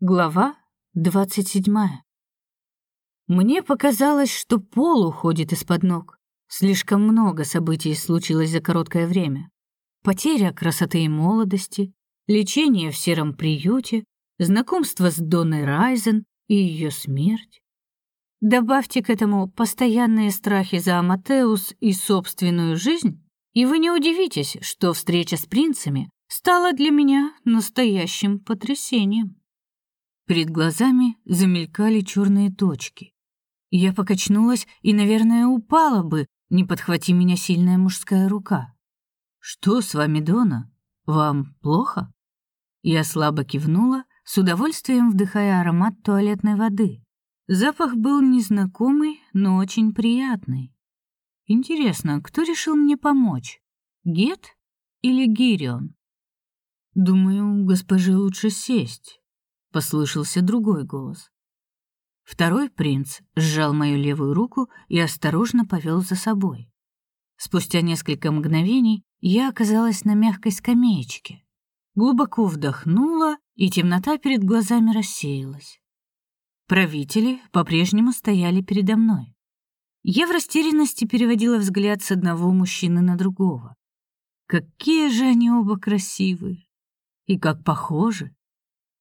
Глава 27. Мне показалось, что пол уходит из-под ног. Слишком много событий случилось за короткое время. Потеря красоты и молодости, лечение в сером приюте, знакомство с Донной Райзен и ее смерть. Добавьте к этому постоянные страхи за Аматеус и собственную жизнь, и вы не удивитесь, что встреча с принцами стала для меня настоящим потрясением. Перед глазами замелькали черные точки. Я покачнулась и, наверное, упала бы, не подхвати меня сильная мужская рука. Что с вами, Дона? Вам плохо? Я слабо кивнула, с удовольствием вдыхая аромат туалетной воды. Запах был незнакомый, но очень приятный. Интересно, кто решил мне помочь? Гет или Гирион? Думаю, госпоже лучше сесть послышался другой голос. Второй принц сжал мою левую руку и осторожно повел за собой. Спустя несколько мгновений я оказалась на мягкой скамеечке. Глубоко вдохнула, и темнота перед глазами рассеялась. Правители по-прежнему стояли передо мной. Я в растерянности переводила взгляд с одного мужчины на другого. Какие же они оба красивые и как похожи.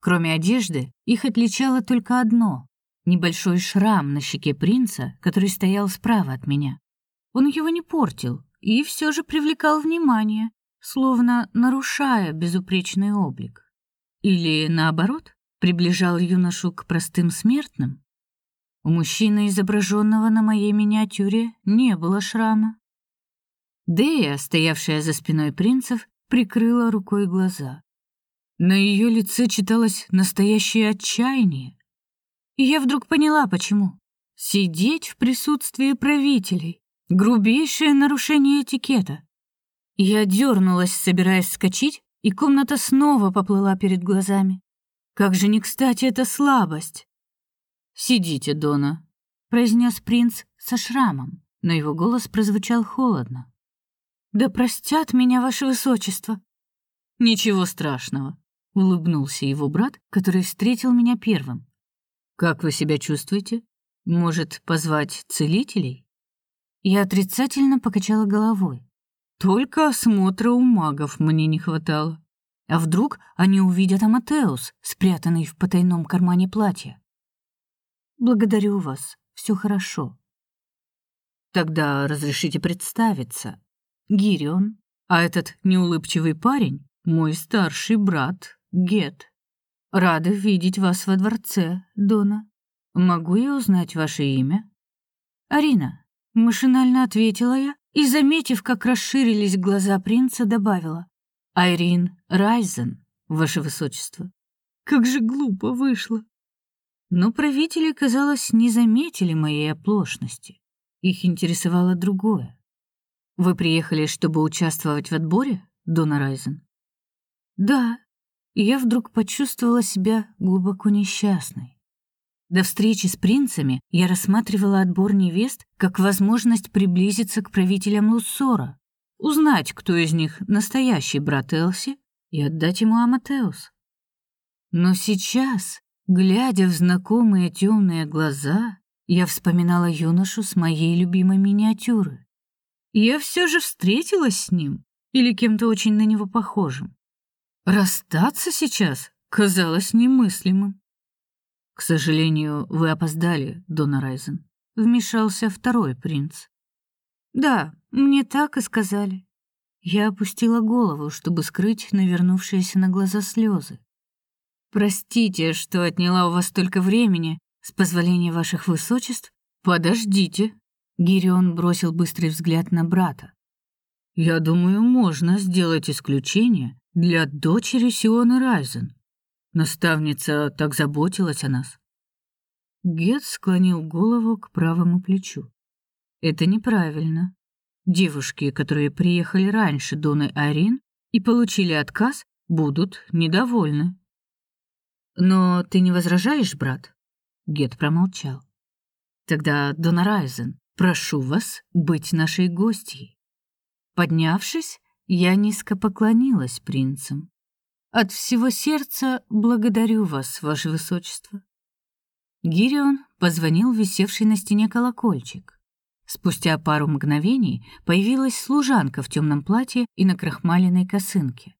Кроме одежды, их отличало только одно — небольшой шрам на щеке принца, который стоял справа от меня. Он его не портил и все же привлекал внимание, словно нарушая безупречный облик. Или, наоборот, приближал юношу к простым смертным. У мужчины, изображенного на моей миниатюре, не было шрама. Дея, стоявшая за спиной принцев, прикрыла рукой глаза. На ее лице читалось настоящее отчаяние. И я вдруг поняла, почему. Сидеть в присутствии правителей — грубейшее нарушение этикета. Я дернулась, собираясь вскочить, и комната снова поплыла перед глазами. Как же не кстати эта слабость. «Сидите, Дона», — произнес принц со шрамом, но его голос прозвучал холодно. «Да простят меня, ваше высочество». «Ничего страшного улыбнулся его брат, который встретил меня первым. Как вы себя чувствуете? Может, позвать целителей? Я отрицательно покачала головой. Только осмотра у магов мне не хватало. А вдруг они увидят Аматеус, спрятанный в потайном кармане платья? Благодарю вас. все хорошо. Тогда разрешите представиться. Гирион, а этот неулыбчивый парень мой старший брат Гет. Рада видеть вас во дворце, Дона. Могу я узнать ваше имя? Арина, машинально ответила я и, заметив, как расширились глаза принца, добавила: Айрин Райзен, ваше высочество. Как же глупо вышло. Но правители, казалось, не заметили моей оплошности. Их интересовало другое. Вы приехали, чтобы участвовать в отборе, Дона Райзен? Да, и я вдруг почувствовала себя глубоко несчастной. До встречи с принцами я рассматривала отбор невест как возможность приблизиться к правителям Луссора, узнать, кто из них настоящий брат Элси, и отдать ему Аматеус. Но сейчас, глядя в знакомые темные глаза, я вспоминала юношу с моей любимой миниатюры. Я все же встретилась с ним или кем-то очень на него похожим. Расстаться сейчас казалось немыслимым. К сожалению, вы опоздали, Дона Райзен, вмешался второй принц. Да, мне так и сказали. Я опустила голову, чтобы скрыть навернувшиеся на глаза слезы. Простите, что отняла у вас столько времени. С позволения ваших высочеств, подождите. Гирион бросил быстрый взгляд на брата. Я думаю, можно сделать исключение для дочери Сионы Райзен. Наставница так заботилась о нас. Гет склонил голову к правому плечу. Это неправильно. Девушки, которые приехали раньше Доны Арин и получили отказ, будут недовольны. Но ты не возражаешь, брат? Гет промолчал. Тогда, Дона Райзен, прошу вас быть нашей гостьей. Поднявшись, я низко поклонилась принцам. От всего сердца благодарю вас, ваше высочество. Гирион позвонил висевший на стене колокольчик. Спустя пару мгновений появилась служанка в темном платье и на крахмаленной косынке.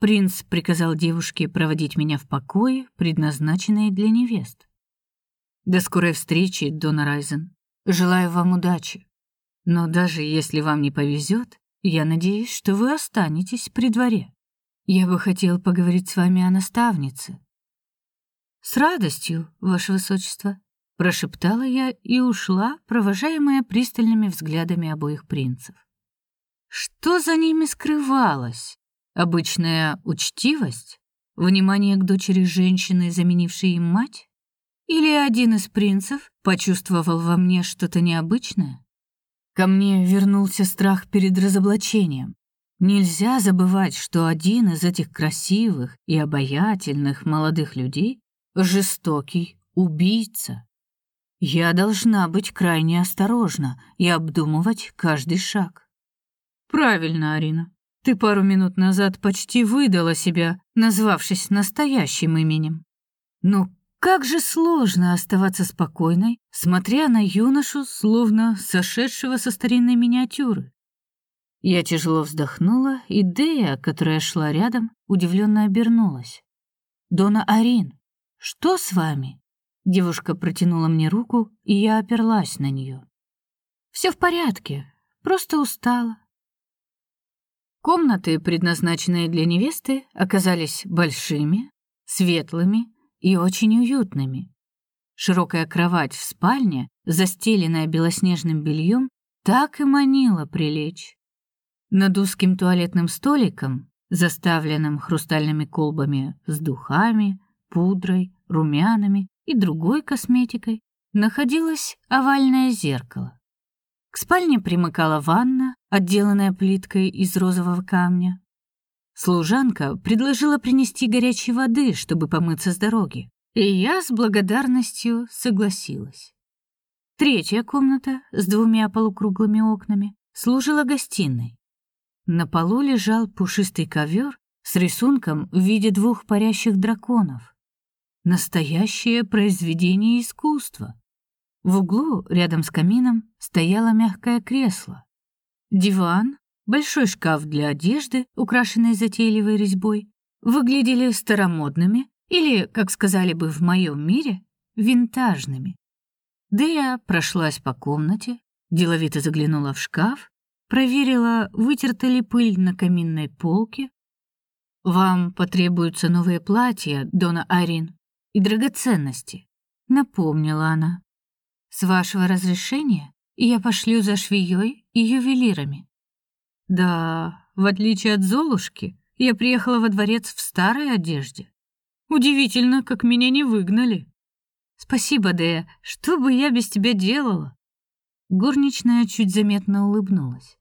Принц приказал девушке проводить меня в покои, предназначенные для невест. До скорой встречи, Дона Райзен. Желаю вам удачи. Но даже если вам не повезет, я надеюсь, что вы останетесь при дворе. Я бы хотел поговорить с вами о наставнице. С радостью, ваше высочество, прошептала я и ушла, провожаемая пристальными взглядами обоих принцев. Что за ними скрывалось? Обычная учтивость, внимание к дочери женщины, заменившей им мать, или один из принцев почувствовал во мне что-то необычное? Ко мне вернулся страх перед разоблачением. Нельзя забывать, что один из этих красивых и обаятельных молодых людей жестокий убийца. Я должна быть крайне осторожна и обдумывать каждый шаг. Правильно, Арина. Ты пару минут назад почти выдала себя, назвавшись настоящим именем. Но как же сложно оставаться спокойной, смотря на юношу, словно сошедшего со старинной миниатюры. Я тяжело вздохнула, и Дея, которая шла рядом, удивленно обернулась. «Дона Арин, что с вами?» Девушка протянула мне руку, и я оперлась на нее. «Все в порядке, просто устала». Комнаты, предназначенные для невесты, оказались большими, светлыми и очень уютными. Широкая кровать в спальне, застеленная белоснежным бельем, так и манила прилечь. Над узким туалетным столиком, заставленным хрустальными колбами с духами, пудрой, румянами и другой косметикой, находилось овальное зеркало. К спальне примыкала ванна, отделанная плиткой из розового камня. Служанка предложила принести горячей воды, чтобы помыться с дороги, и я с благодарностью согласилась. Третья комната с двумя полукруглыми окнами служила гостиной. На полу лежал пушистый ковер с рисунком в виде двух парящих драконов. Настоящее произведение искусства. В углу, рядом с камином, стояло мягкое кресло. Диван, большой шкаф для одежды, украшенный затейливой резьбой, выглядели старомодными или, как сказали бы в моем мире, винтажными. Дэя прошлась по комнате, деловито заглянула в шкаф проверила, вытерта ли пыль на каминной полке. Вам потребуются новые платья, Дона Арин, и драгоценности, напомнила она. С вашего разрешения я пошлю за швеей и ювелирами. Да, в отличие от Золушки, я приехала во дворец в старой одежде. Удивительно, как меня не выгнали. Спасибо, Дея. Что бы я без тебя делала? Горничная чуть заметно улыбнулась.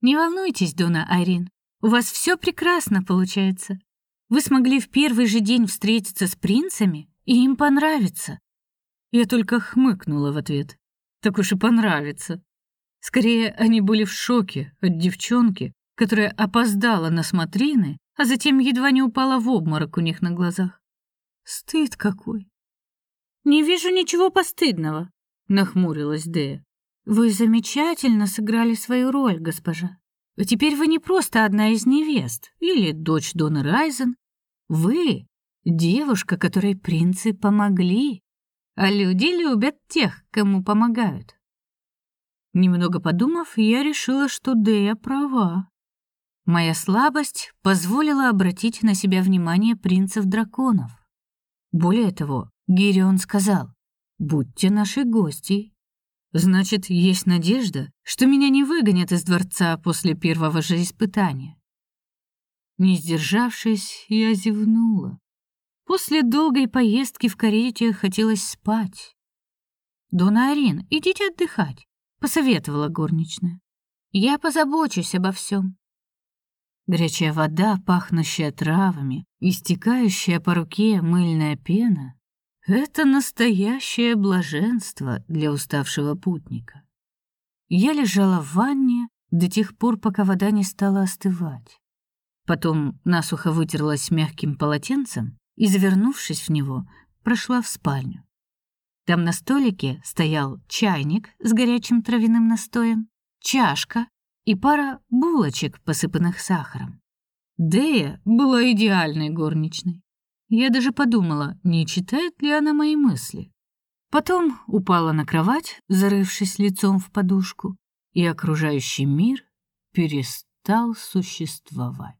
Не волнуйтесь, Дона Айрин, у вас все прекрасно получается. Вы смогли в первый же день встретиться с принцами, и им понравится. Я только хмыкнула в ответ. Так уж и понравится. Скорее, они были в шоке от девчонки, которая опоздала на смотрины, а затем едва не упала в обморок у них на глазах. Стыд какой. Не вижу ничего постыдного, нахмурилась Дея. Вы замечательно сыграли свою роль, госпожа. А теперь вы не просто одна из невест или дочь Дона Райзен. Вы девушка, которой принцы помогли. А люди любят тех, кому помогают. Немного подумав, я решила, что Дея права. Моя слабость позволила обратить на себя внимание принцев-драконов. Более того, Гирион сказал: "Будьте нашей гостьей, Значит, есть надежда, что меня не выгонят из дворца после первого же испытания. Не сдержавшись, я зевнула. После долгой поездки в карете хотелось спать. «Дона идите отдыхать», — посоветовала горничная. «Я позабочусь обо всем». Горячая вода, пахнущая травами, истекающая по руке мыльная пена это настоящее блаженство для уставшего путника. Я лежала в ванне до тех пор, пока вода не стала остывать. Потом насухо вытерлась мягким полотенцем и, завернувшись в него, прошла в спальню. Там на столике стоял чайник с горячим травяным настоем, чашка и пара булочек, посыпанных сахаром. Дея была идеальной горничной. Я даже подумала, не читает ли она мои мысли. Потом упала на кровать, зарывшись лицом в подушку, и окружающий мир перестал существовать.